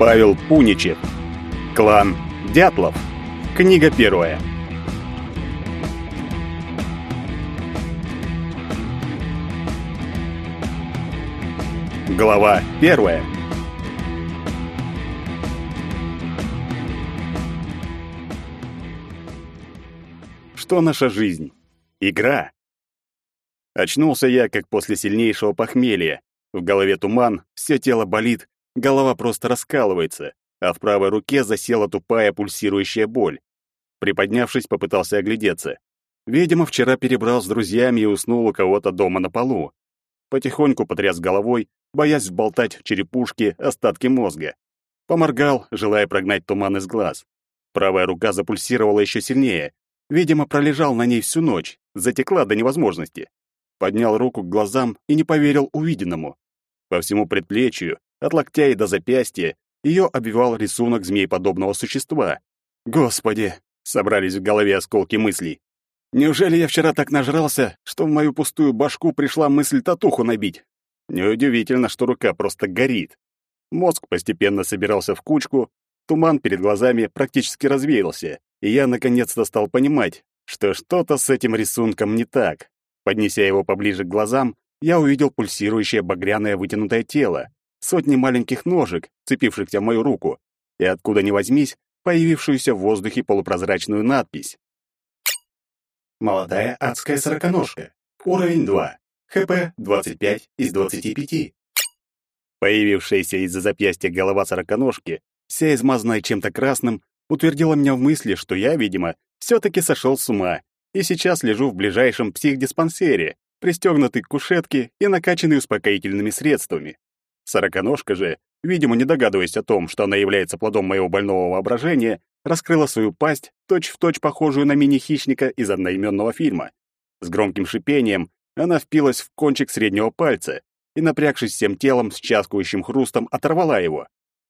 Павел Пуничев. Клан Дятлов. Книга первая. Глава первая. Что наша жизнь? Игра. Очнулся я, как после сильнейшего похмелья. В голове туман, все тело болит, голова просто раскалывается, а в правой руке засела тупая пульсирующая боль. Приподнявшись, попытался оглядеться. Видимо, вчера перебрал с друзьями и уснул у кого-то дома на полу. Потихоньку потряс головой, боясь сболтать в черепушке остатки мозга. Поморгал, желая прогнать туман из глаз. Правая рука запульсировала еще сильнее. Видимо, пролежал на ней всю ночь, затекла до невозможности поднял руку к глазам и не поверил увиденному. По всему предплечью, от локтя и до запястья, ее обвивал рисунок змееподобного существа. Господи, собрались в голове осколки мыслей. Неужели я вчера так нажрался, что в мою пустую башку пришла мысль татуху набить? Неудивительно, что рука просто горит. Мозг постепенно собирался в кучку, туман перед глазами практически развеялся, и я наконец-то стал понимать, что что-то с этим рисунком не так. Поднеся его поближе к глазам, я увидел пульсирующее багряное вытянутое тело, сотни маленьких ножек, цепившихся в мою руку, и откуда ни возьмись, появившуюся в воздухе полупрозрачную надпись. Молодая адская сороконожка. Уровень 2. ХП 25 из 25. Появившаяся из-за запястья голова сороконожки, вся измазанная чем-то красным, утвердила меня в мысли, что я, видимо, все-таки сошел с ума и сейчас лежу в ближайшем психдиспансере, пристегнутый к кушетке и накачанный успокоительными средствами. Сороконожка же, видимо, не догадываясь о том, что она является плодом моего больного воображения, раскрыла свою пасть, точь-в-точь точь похожую на мини-хищника из одноименного фильма. С громким шипением она впилась в кончик среднего пальца и, напрягшись всем телом, с часкающим хрустом оторвала его.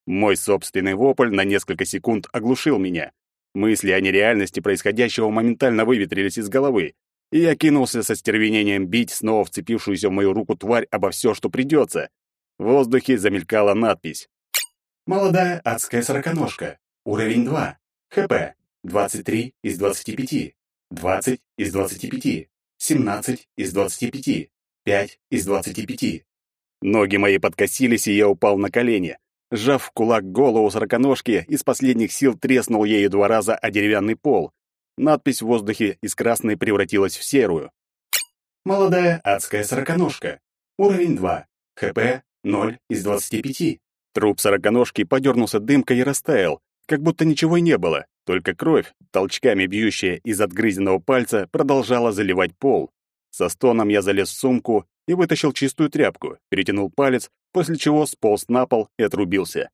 Мой собственный вопль на несколько секунд оглушил меня. Мысли о нереальности происходящего моментально выветрились из головы, и я кинулся со стервенением бить снова вцепившуюся в мою руку тварь обо все, что придется. В воздухе замелькала надпись. «Молодая адская сороконожка. Уровень 2. ХП. 23 из 25. 20 из 25. 17 из 25. 5 из 25». Ноги мои подкосились, и я упал на колени. Сжав в кулак голову сороконожки, из последних сил треснул ею два раза о деревянный пол. Надпись в воздухе из красной превратилась в серую. «Молодая адская сороконожка. Уровень 2. ХП 0 из 25». Труп сороконожки подернулся дымкой и растаял, как будто ничего и не было, только кровь, толчками бьющая из отгрызенного пальца, продолжала заливать пол. Со стоном я залез в сумку и вытащил чистую тряпку, перетянул палец, после чего сполз на пол и отрубился.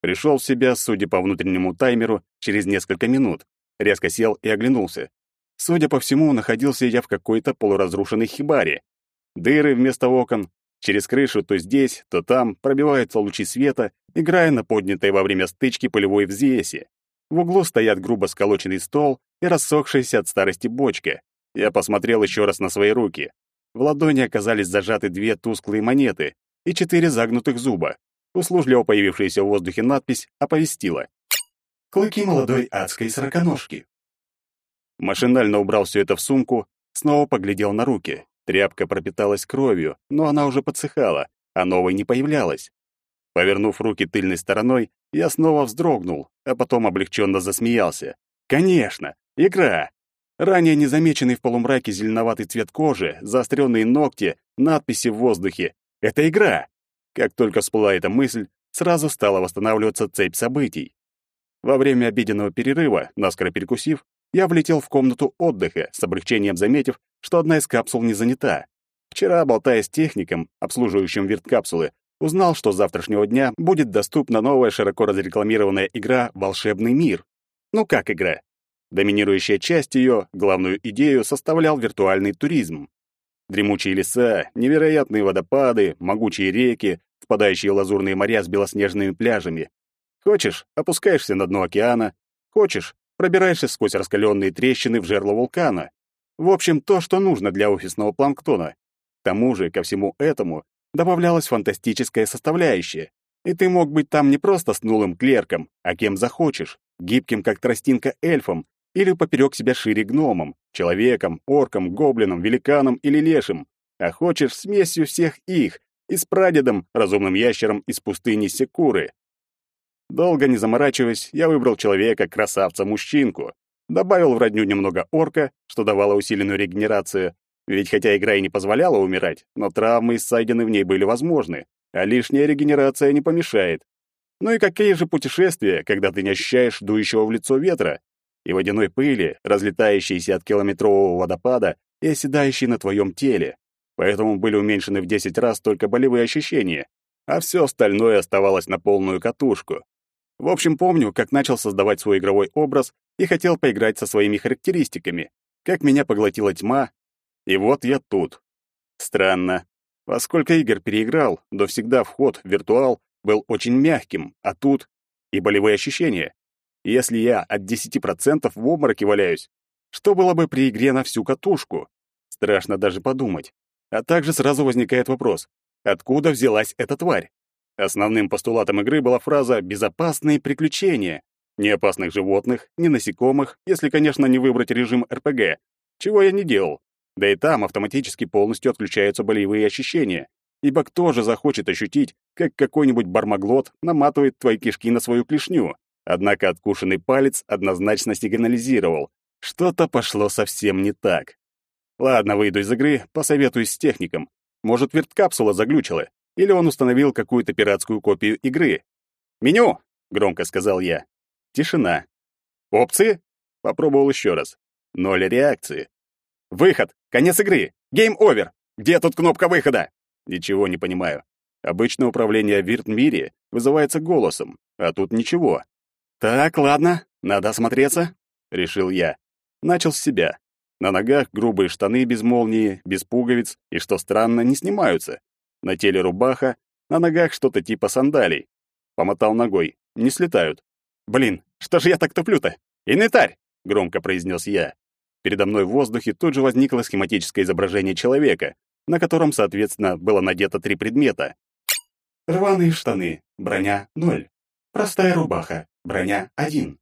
Пришел в себя, судя по внутреннему таймеру, через несколько минут. Резко сел и оглянулся. Судя по всему, находился я в какой-то полуразрушенной хибаре. Дыры вместо окон, через крышу то здесь, то там пробиваются лучи света, играя на поднятой во время стычки полевой взвеси. В углу стоят грубо сколоченный стол и рассохшаяся от старости бочка. Я посмотрел еще раз на свои руки. В ладони оказались зажаты две тусклые монеты и четыре загнутых зуба. Услужливо появившаяся в воздухе надпись оповестила. «Клыки молодой адской сороконожки». Машинально убрал все это в сумку, снова поглядел на руки. Тряпка пропиталась кровью, но она уже подсыхала, а новой не появлялась. Повернув руки тыльной стороной, я снова вздрогнул, а потом облегченно засмеялся. «Конечно! Игра! Ранее незамеченный в полумраке зеленоватый цвет кожи, заостренные ногти, надписи в воздухе. Это игра. Как только всплыла эта мысль, сразу стала восстанавливаться цепь событий. Во время обеденного перерыва, наскоро перекусив, я влетел в комнату отдыха, с облегчением заметив, что одна из капсул не занята. Вчера, болтая с техником, обслуживающим вирт-капсулы, узнал, что с завтрашнего дня будет доступна новая широко разрекламированная игра «Волшебный мир». Ну как игра? Доминирующая часть ее, главную идею, составлял виртуальный туризм. Дремучие леса, невероятные водопады, могучие реки, впадающие лазурные моря с белоснежными пляжами. Хочешь, опускаешься на дно океана, хочешь, пробираешься сквозь раскаленные трещины в жерло вулкана. В общем, то, что нужно для офисного планктона. К тому же, ко всему этому добавлялась фантастическая составляющая. И ты мог быть там не просто снулым клерком, а кем захочешь, гибким как тростинка эльфом или поперек себя шире гномом, человеком, орком, гоблином, великаном или лешим, а хочешь смесью всех их и с прадедом, разумным ящером из пустыни Секуры. Долго не заморачиваясь, я выбрал человека, красавца-мужчинку, добавил в родню немного орка, что давало усиленную регенерацию, ведь хотя игра и не позволяла умирать, но травмы и ссадины в ней были возможны, а лишняя регенерация не помешает. Ну и какие же путешествия, когда ты не ощущаешь дующего в лицо ветра, и водяной пыли, разлетающейся от километрового водопада и оседающей на твоем теле. Поэтому были уменьшены в 10 раз только болевые ощущения, а все остальное оставалось на полную катушку. В общем, помню, как начал создавать свой игровой образ и хотел поиграть со своими характеристиками, как меня поглотила тьма, и вот я тут. Странно. Во сколько игр переиграл, до всегда вход в виртуал был очень мягким, а тут и болевые ощущения. Если я от 10% в обмороке валяюсь, что было бы при игре на всю катушку? Страшно даже подумать. А также сразу возникает вопрос, откуда взялась эта тварь? Основным постулатом игры была фраза «безопасные приключения». Ни опасных животных, ни насекомых, если, конечно, не выбрать режим РПГ, чего я не делал. Да и там автоматически полностью отключаются болевые ощущения, ибо кто же захочет ощутить, как какой-нибудь бармаглот наматывает твои кишки на свою клешню? Однако откушенный палец однозначно сигнализировал. Что-то пошло совсем не так. Ладно, выйду из игры, посоветуюсь с техником. Может, верткапсула заглючила, или он установил какую-то пиратскую копию игры. «Меню!» — громко сказал я. Тишина. «Опции?» — попробовал еще раз. Ноль реакции. «Выход! Конец игры! Game over! Где тут кнопка выхода?» Ничего не понимаю. Обычно управление в Виртмире вызывается голосом, а тут ничего. «Так, ладно, надо осмотреться», — решил я. Начал с себя. На ногах грубые штаны без молнии, без пуговиц, и, что странно, не снимаются. На теле рубаха, на ногах что-то типа сандалий. Помотал ногой. Не слетают. «Блин, что же я так туплю-то? Инвентарь!» — громко произнес я. Передо мной в воздухе тут же возникло схематическое изображение человека, на котором, соответственно, было надето три предмета. Рваные штаны, броня — ноль. Простая рубаха, броня — один.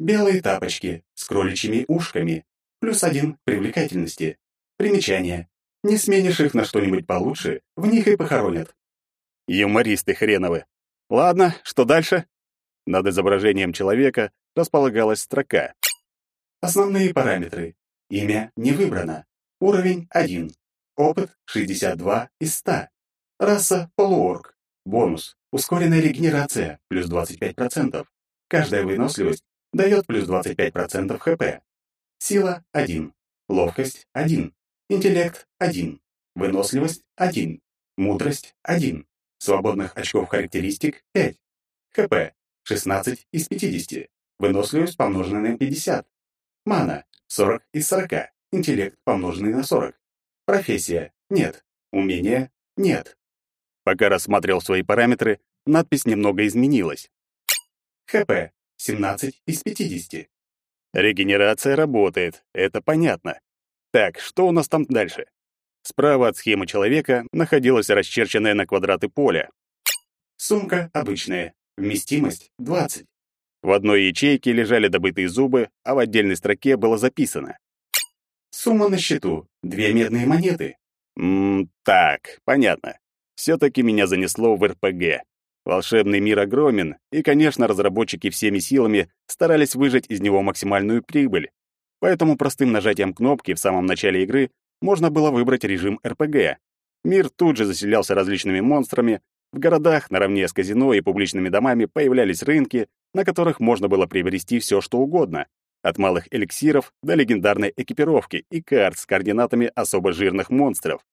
Белые тапочки с кроличьими ушками, плюс один привлекательности. Примечание. Не сменишь их на что-нибудь получше, в них и похоронят. Юмористы хреновы. Ладно, что дальше? Над изображением человека располагалась строка. Основные параметры. Имя не выбрано. Уровень 1. Опыт 62 из 100. Раса полуорг. Бонус. Ускоренная регенерация, плюс 25%. Каждая выносливость дает плюс 25% ХП. Сила – 1. Ловкость – 1. Интеллект – 1. Выносливость – 1. Мудрость – 1. Свободных очков характеристик – 5. ХП – 16 из 50. Выносливость помноженная на 50. Мана – 40 из 40. Интеллект помноженный на 40. Профессия – нет. Умение – нет. Пока рассматривал свои параметры, надпись немного изменилась. ХП 17 из 50. Регенерация работает, это понятно. Так, что у нас там дальше? Справа от схемы человека находилось расчерченное на квадраты поле. Сумка обычная, вместимость 20. В одной ячейке лежали добытые зубы, а в отдельной строке было записано. Сумма на счету — две медные монеты. Ммм, так, понятно все-таки меня занесло в РПГ. Волшебный мир огромен, и, конечно, разработчики всеми силами старались выжать из него максимальную прибыль. Поэтому простым нажатием кнопки в самом начале игры можно было выбрать режим РПГ. Мир тут же заселялся различными монстрами, в городах наравне с казино и публичными домами появлялись рынки, на которых можно было приобрести все, что угодно, от малых эликсиров до легендарной экипировки и карт с координатами особо жирных монстров.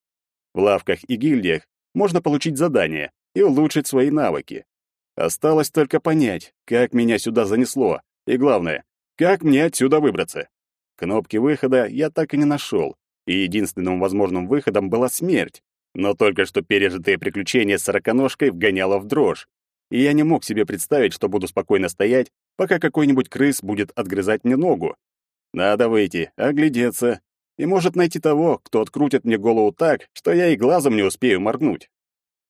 В лавках и гильдиях можно получить задание и улучшить свои навыки. Осталось только понять, как меня сюда занесло, и главное, как мне отсюда выбраться. Кнопки выхода я так и не нашел, и единственным возможным выходом была смерть, но только что пережитое приключение с сороконожкой вгоняло в дрожь, и я не мог себе представить, что буду спокойно стоять, пока какой-нибудь крыс будет отгрызать мне ногу. Надо выйти, оглядеться и может найти того, кто открутит мне голову так, что я и глазом не успею моргнуть.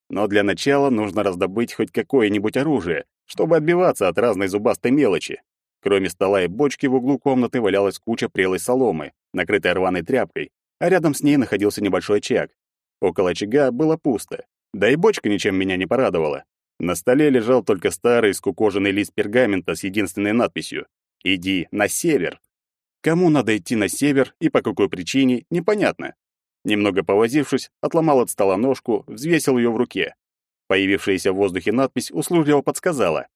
Но для начала нужно раздобыть хоть какое-нибудь оружие, чтобы отбиваться от разной зубастой мелочи. Кроме стола и бочки в углу комнаты валялась куча прелой соломы, накрытая рваной тряпкой, а рядом с ней находился небольшой очаг. Около очага было пусто. Да и бочка ничем меня не порадовала. На столе лежал только старый скукоженный лист пергамента с единственной надписью «Иди на север». Кому надо идти на север и по какой причине, непонятно. Немного повозившись, отломал от стола ножку, взвесил ее в руке. Появившаяся в воздухе надпись услужливо подсказала.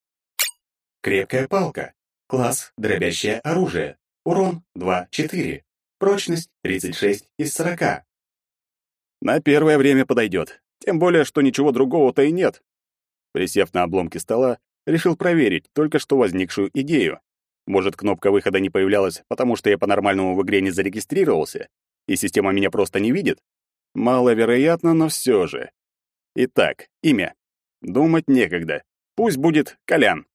«Крепкая палка. Класс «Дробящее оружие». Урон 2-4. Прочность 36 из 40. На первое время подойдет. Тем более, что ничего другого-то и нет. Присев на обломки стола, решил проверить только что возникшую идею. Может, кнопка выхода не появлялась, потому что я по-нормальному в игре не зарегистрировался, и система меня просто не видит? Маловероятно, но все же. Итак, имя. Думать некогда. Пусть будет Колян.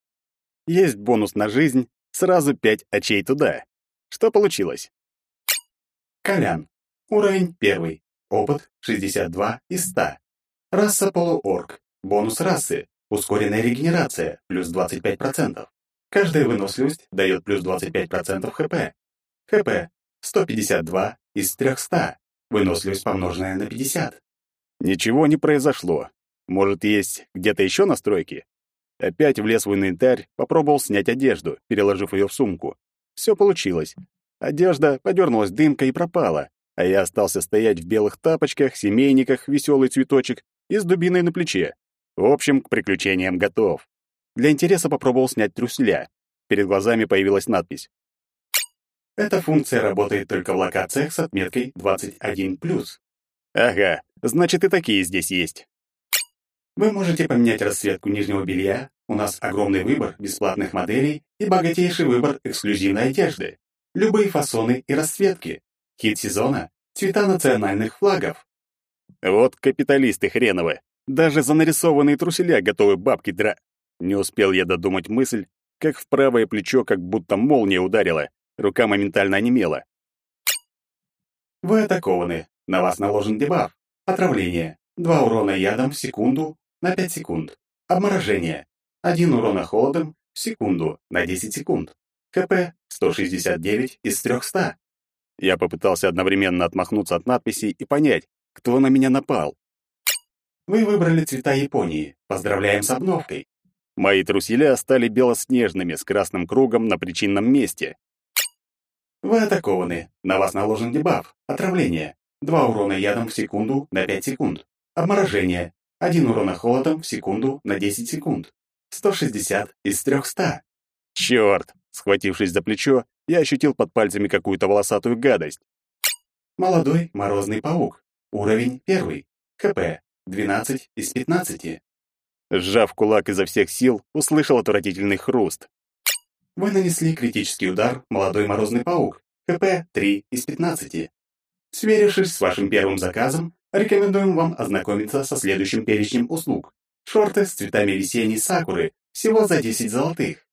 Есть бонус на жизнь, сразу пять очей туда. Что получилось? Колян. Уровень первый. Опыт 62 из 100. Раса полуорг. Бонус расы. Ускоренная регенерация, плюс 25%. Каждая выносливость дает плюс 25% ХП. ХП 152 из 300. Выносливость помноженная на 50. Ничего не произошло. Может, есть где-то еще настройки? Опять влез в инвентарь, попробовал снять одежду, переложив ее в сумку. Все получилось. Одежда подернулась дымкой и пропала, а я остался стоять в белых тапочках, семейниках, веселый цветочек и с дубиной на плече. В общем, к приключениям готов. Для интереса попробовал снять трюсля. Перед глазами появилась надпись. Эта функция работает только в локациях с отметкой 21+. Ага, значит и такие здесь есть. Вы можете поменять расцветку нижнего белья, у нас огромный выбор бесплатных моделей и богатейший выбор эксклюзивной одежды. Любые фасоны и расцветки. Хит сезона — цвета национальных флагов. Вот капиталисты хреновы. Даже за нарисованные труселя готовы бабки дра... Не успел я додумать мысль, как в правое плечо как будто молния ударила. Рука моментально онемела. Вы атакованы. На вас наложен дебаф. Отравление. Два урона ядом в секунду на 5 секунд. Обморожение. Один урона холодом в секунду на 10 секунд. КП 169 из 300. Я попытался одновременно отмахнуться от надписи и понять, кто на меня напал. Вы выбрали цвета Японии. Поздравляем с обновкой. Мои труселя стали белоснежными с красным кругом на причинном месте. Вы атакованы. На вас наложен дебаф. Отравление. Два урона ядом в секунду на 5 секунд. Обморожение. Один урона холодом в секунду на 10 секунд. 160 из 300. Черт! Схватившись за плечо, я ощутил под пальцами какую-то волосатую гадость. Молодой морозный паук. Уровень первый. КП 12 из 15. Сжав кулак изо всех сил, услышал отвратительный хруст. Вы нанесли критический удар «Молодой морозный паук». КП 3 из 15. Сверившись с вашим первым заказом, рекомендуем вам ознакомиться со следующим перечнем услуг. Шорты с цветами весенней сакуры, всего за 10 золотых.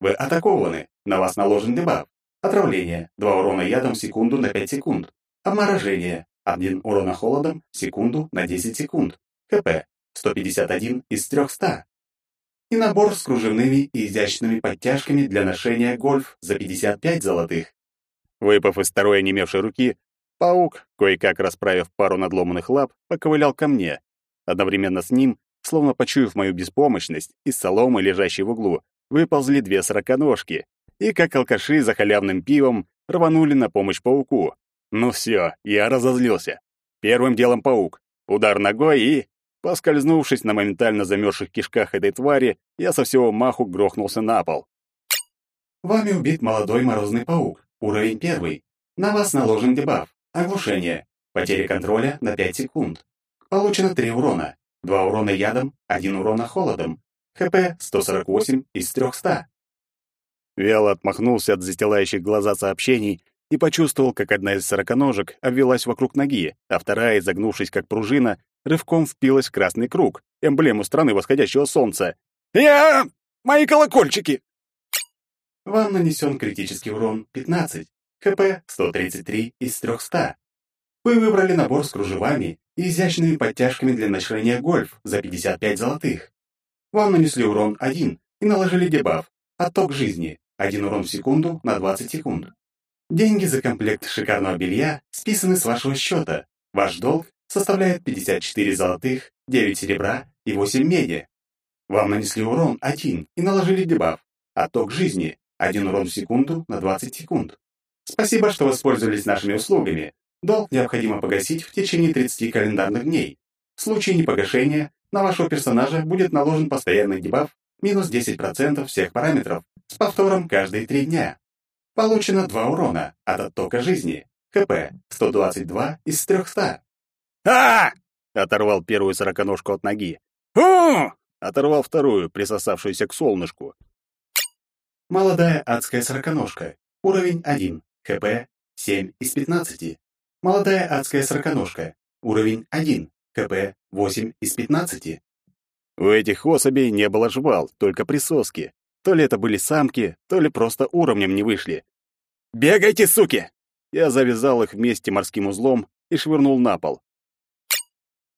Вы атакованы, на вас наложен дебаф. Отравление, 2 урона ядом в секунду на 5 секунд. Обморожение, 1 урона холодом в секунду на 10 секунд. КП 151 из 300. И набор с кружевными и изящными подтяжками для ношения гольф за 55 золотых. Выпав из второй онемевшей руки, паук, кое-как расправив пару надломанных лап, поковылял ко мне. Одновременно с ним, словно почуяв мою беспомощность, из соломы, лежащей в углу, выползли две сороконожки и, как алкаши за халявным пивом, рванули на помощь пауку. Ну все, я разозлился. Первым делом паук. Удар ногой и... Поскользнувшись на моментально замерзших кишках этой твари, я со всего маху грохнулся на пол. Вами убит молодой морозный паук. Уровень первый. На вас наложен дебаф. Оглушение. Потеря контроля на 5 секунд. Получено 3 урона. 2 урона ядом, 1 урона холодом. ХП 148 из 300. Вяло отмахнулся от застилающих глаза сообщений и почувствовал, как одна из сороконожек обвелась вокруг ноги, а вторая, изогнувшись как пружина, рывком впилась в красный круг, эмблему страны восходящего солнца. «Я... мои колокольчики!» Вам нанесен критический урон 15, ХП 133 из 300. Вы выбрали набор с кружевами и изящными подтяжками для ношения гольф за 55 золотых. Вам нанесли урон 1 и наложили дебаф «Отток жизни» 1 урон в секунду на 20 секунд. Деньги за комплект шикарного белья списаны с вашего счета. Ваш долг составляет 54 золотых, 9 серебра и 8 меди. Вам нанесли урон 1 и наложили дебаф «Отток жизни» 1 урон в секунду на 20 секунд. Спасибо, что воспользовались нашими услугами. Долг необходимо погасить в течение 30 календарных дней. В случае непогашения на вашего персонажа будет наложен постоянный дебаф минус 10% всех параметров с повтором каждые 3 дня. Получено 2 урона от оттока жизни. ХП 122 из 300. а Оторвал первую сороконожку от ноги. у Оторвал вторую, присосавшуюся к солнышку. Молодая адская сороконожка. Уровень 1. ХП 7 из 15. Молодая адская сороконожка. Уровень 1. ХП 8 из 15. У этих особей не было жвал, только присоски. То ли это были самки, то ли просто уровнем не вышли. «Бегайте, суки!» Я завязал их вместе морским узлом и швырнул на пол.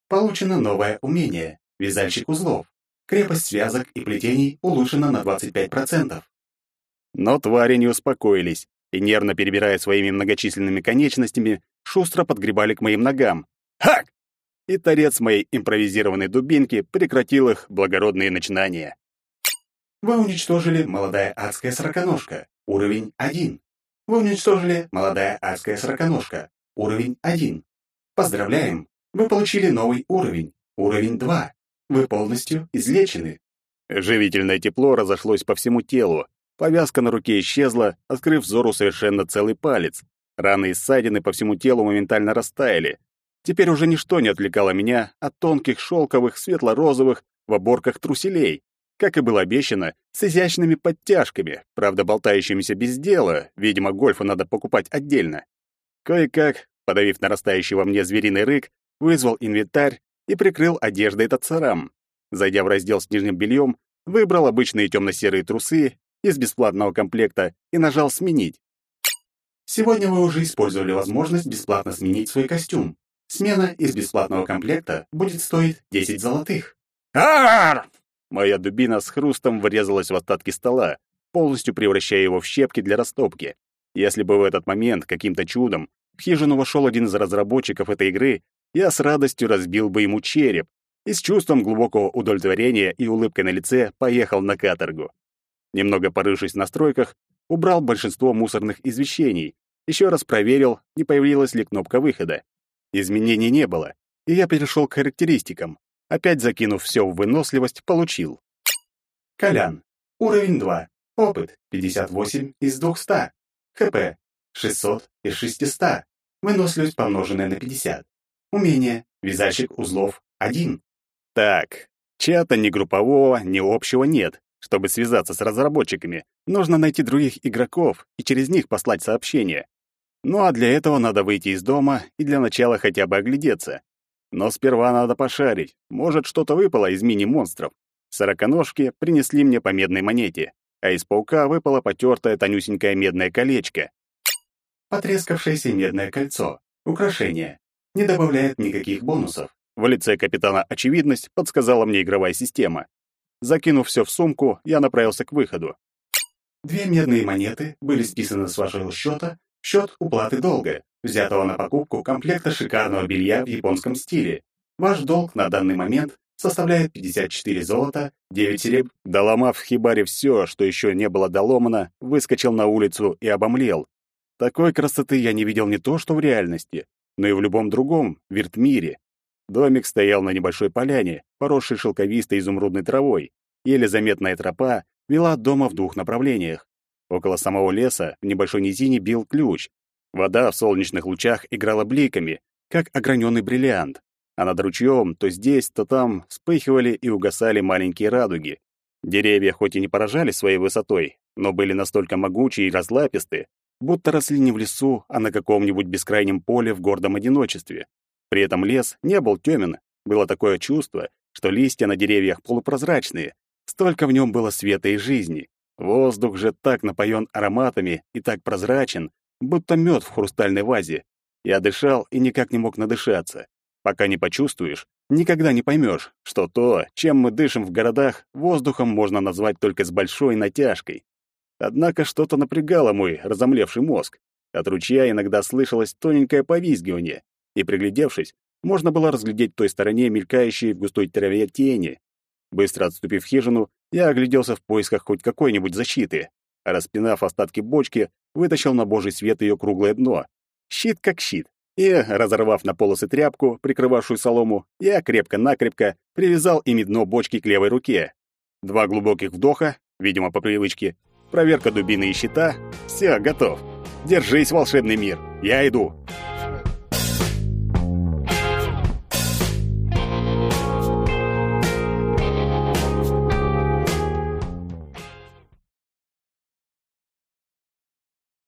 Получено новое умение — вязальщик узлов. Крепость связок и плетений улучшена на 25%. Но твари не успокоились и, нервно перебирая своими многочисленными конечностями, шустро подгребали к моим ногам. Хак! И торец моей импровизированной дубинки прекратил их благородные начинания. Вы уничтожили молодая адская сороконожка, уровень 1. Вы уничтожили молодая адская сороконожка, уровень 1. Поздравляем, вы получили новый уровень, уровень 2. Вы полностью излечены. Живительное тепло разошлось по всему телу, Повязка на руке исчезла, открыв взору совершенно целый палец. Раны и ссадины по всему телу моментально растаяли. Теперь уже ничто не отвлекало меня от тонких шелковых светло-розовых в оборках труселей, как и было обещано, с изящными подтяжками, правда, болтающимися без дела, видимо, гольфу надо покупать отдельно. Кое-как, подавив нарастающий во мне звериный рык, вызвал инвентарь и прикрыл одеждой этот сарам. Зайдя в раздел с нижним бельем, выбрал обычные темно-серые трусы из бесплатного комплекта и нажал «Сменить». Сегодня вы уже использовали возможность бесплатно сменить свой костюм. Смена из бесплатного комплекта будет стоить 10 золотых. Ар! Моя дубина с хрустом врезалась в остатки стола, полностью превращая его в щепки для растопки. Если бы в этот момент каким-то чудом в хижину вошел один из разработчиков этой игры, я с радостью разбил бы ему череп и с чувством глубокого удовлетворения и улыбкой на лице поехал на каторгу. Немного порывшись в настройках, убрал большинство мусорных извещений, еще раз проверил, не появилась ли кнопка выхода. Изменений не было, и я перешел к характеристикам. Опять закинув все в выносливость, получил. Колян. Уровень 2. Опыт 58 из 200. ХП 600 из 600. Выносливость, помноженная на 50. Умение. Вязальщик узлов 1. Так, чата ни группового, ни общего нет. Чтобы связаться с разработчиками, нужно найти других игроков и через них послать сообщение. Ну а для этого надо выйти из дома и для начала хотя бы оглядеться. Но сперва надо пошарить. Может, что-то выпало из мини-монстров. Сороконожки принесли мне по медной монете, а из паука выпало потертое тонюсенькое медное колечко. Потрескавшееся медное кольцо. Украшение. Не добавляет никаких бонусов. В лице капитана Очевидность подсказала мне игровая система. Закинув все в сумку, я направился к выходу. Две медные монеты были списаны с вашего счета в счет уплаты долга, взятого на покупку комплекта шикарного белья в японском стиле. Ваш долг на данный момент составляет 54 золота, 9 сереб. Доломав в хибаре все, что еще не было доломано, выскочил на улицу и обомлел. Такой красоты я не видел не то что в реальности, но и в любом другом виртмире. Домик стоял на небольшой поляне, поросшей шелковистой изумрудной травой. Еле заметная тропа вела от дома в двух направлениях. Около самого леса в небольшой низине бил ключ. Вода в солнечных лучах играла бликами, как ограненный бриллиант. А над ручьем то здесь, то там вспыхивали и угасали маленькие радуги. Деревья хоть и не поражали своей высотой, но были настолько могучие и разлаписты, будто росли не в лесу, а на каком-нибудь бескрайнем поле в гордом одиночестве. При этом лес не был тёмен, было такое чувство, что листья на деревьях полупрозрачные, столько в нем было света и жизни. Воздух же так напоен ароматами и так прозрачен, будто мед в хрустальной вазе. Я дышал и никак не мог надышаться. Пока не почувствуешь, никогда не поймешь, что то, чем мы дышим в городах, воздухом можно назвать только с большой натяжкой. Однако что-то напрягало мой разомлевший мозг. От ручья иногда слышалось тоненькое повизгивание, и, приглядевшись, можно было разглядеть в той стороне мелькающие в густой траве тени. Быстро отступив в хижину, я огляделся в поисках хоть какой-нибудь защиты. Распинав остатки бочки, вытащил на божий свет ее круглое дно. Щит как щит. И, разорвав на полосы тряпку, прикрывавшую солому, я крепко-накрепко привязал ими дно бочки к левой руке. Два глубоких вдоха, видимо, по привычке, проверка дубины и щита. Все, готов. Держись, волшебный мир, я иду.